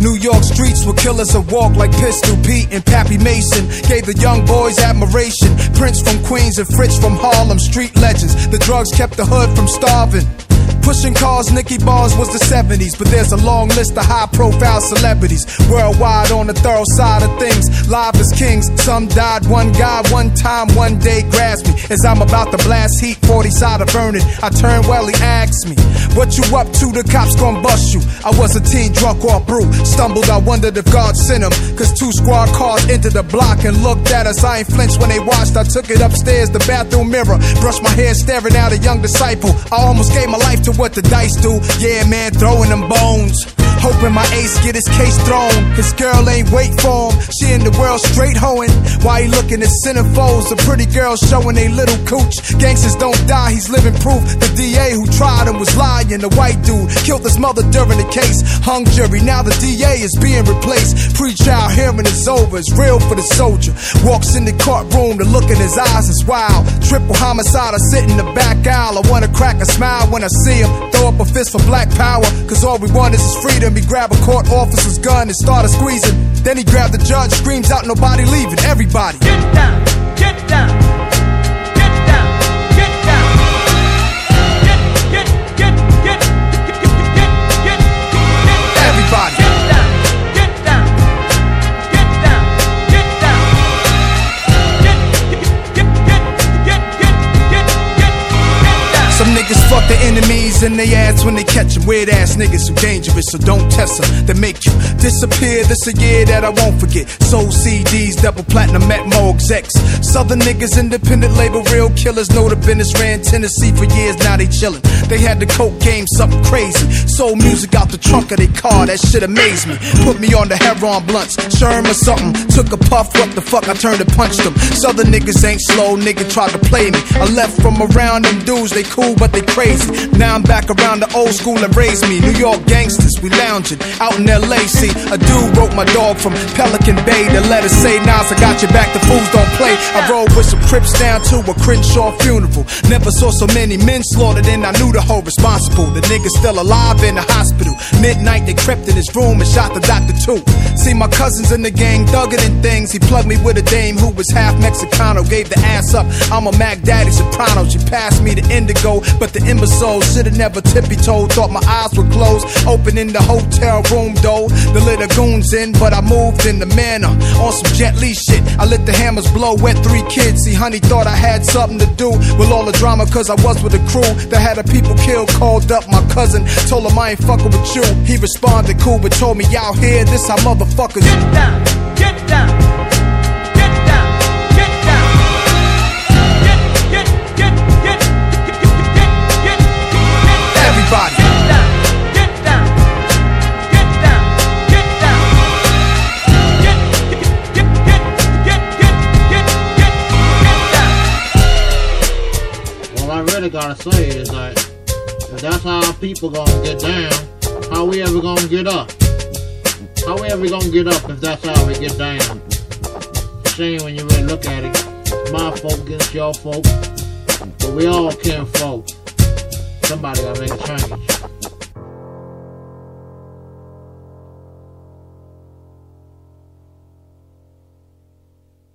New York streets were killers that walk like Pistol Pete and Pappy Mason. Gave the young boys admiration. Prince from Queens and Fritz from Harlem, street legends. The drugs kept the hood from starving. Pushing cars, Nicky Barnes was the 70s, but there's a long list of high profile celebrities worldwide on the thorough side of things. Live as kings, some died. One guy, one time, one day grasped me as I'm about to blast heat, 40 side of burning. I turn well, he asked me, What you up to? The cops gon' bust you. I was a teen drunk or brew. Stumbled, I wondered if God sent him. Cause two squad cars entered the block and looked at us. I ain't flinched when they watched. I took it upstairs, the bathroom mirror. Brushed my hair, staring at a young disciple. I almost gave my life to what the dice do. Yeah, man, throwing them bones. Hoping my ace get his case thrown. His girl ain't wait for him. She in the world straight hoeing. Why he looking at centerfolds? The pretty girls showing they little cooch. Gangsters don't die, he's living proof. The DA who tried him was lying. The white dude killed his mother during the case. Hung jury, now the DA is being replaced. Pre-trial hearing is over, it's real for the soldier. Walks in the courtroom, the look in his eyes is wild. Triple homicide, I sit in the back aisle. I wanna crack a smile when I see him. Throw up a fist for black power, cause all we want is his He grab a court officer's gun and started squeezing. Then he grabbed the judge, screams out, nobody leaving, everybody. Get down, get down. Some niggas fuck their enemies in their ass when they catch catch 'em. Weird ass niggas who dangerous, so don't test 'em. They make you disappear. This a year that I won't forget. Soul CDs, double platinum at Mo execs. Southern niggas, independent label, real killers. Know the business ran Tennessee for years, now they chillin'. They had the coke game, something crazy. Soul music out the trunk of their car, that shit amazed me. Put me on the heroin blunts, Sherm or something. Took a puff, what the fuck, I turned and punched them. Southern niggas ain't slow, nigga tried to play me. I left from around them dudes, they cool, but they crazy. Now I'm back around the old school that raised me. New York gangsters, we lounging out in LA. See, a dude wrote my dog from Pelican Bay. The letter say, Nas, I got your back, the fools don't play. I rode with some Crips down to a Crenshaw funeral. Never saw so many men slaughtered, and I knew the whole responsible. The nigga's still alive in the hospital. Midnight, they crept in his room and shot the doctor too. See, my cousins in the gang thugging and things. He plugged me with a dame who was half Mexicano. Gave the ass up. I'm a Mac Daddy soprano. She passed me the indigo, but the imbecile should've never tippy toed. Thought my eyes were closed. Open in the hotel room door. The little goons in, but I moved in the manner. On some Jet Li shit. I let the hammers blow. Wet three kids. See, honey thought I had something to do with all the drama, cause I was with a crew that had a people killed. Called up my cousin. Told him I ain't fucking with you. He responded cool, but told me out here, this how motherfuckers. Get down. Really gotta say is that if that's how people gonna get down, how we ever gonna get up? How we ever gonna get up if that's how we get down? Shame when you really look at it. My folk against your folk, but we all kin folk. Somebody gotta make a change.